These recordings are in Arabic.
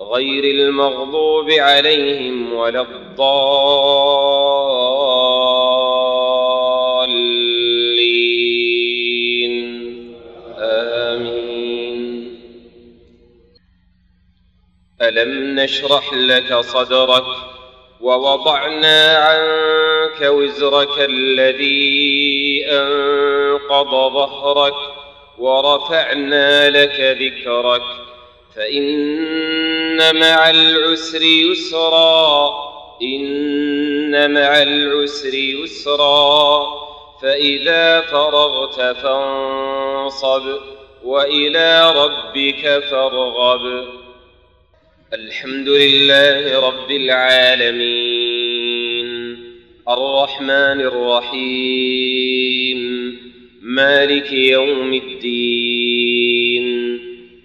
غير المغضوب عليهم ولا الضالين. آمين. ألم نشرح لك صدرك ووضعنا عنك وزرك الذي أنقض ظهرك ورفعنا لك ذكرك فإن مع العسر يسرا إن مع العسر يسرا. فإذا فرغت فانصب وإلى ربك فارغب. الحمد لله رب العالمين. الرحمن الرحيم. مالك يوم الدين.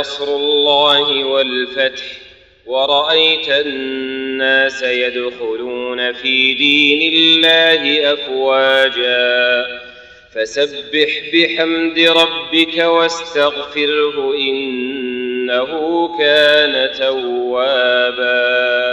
نصر الله والفتح. ورأيت الناس يدخلون في دين الله أفواجا. فسبح بحمد ربك واستغفره إنه كان توابا.